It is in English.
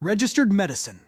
registered medicine,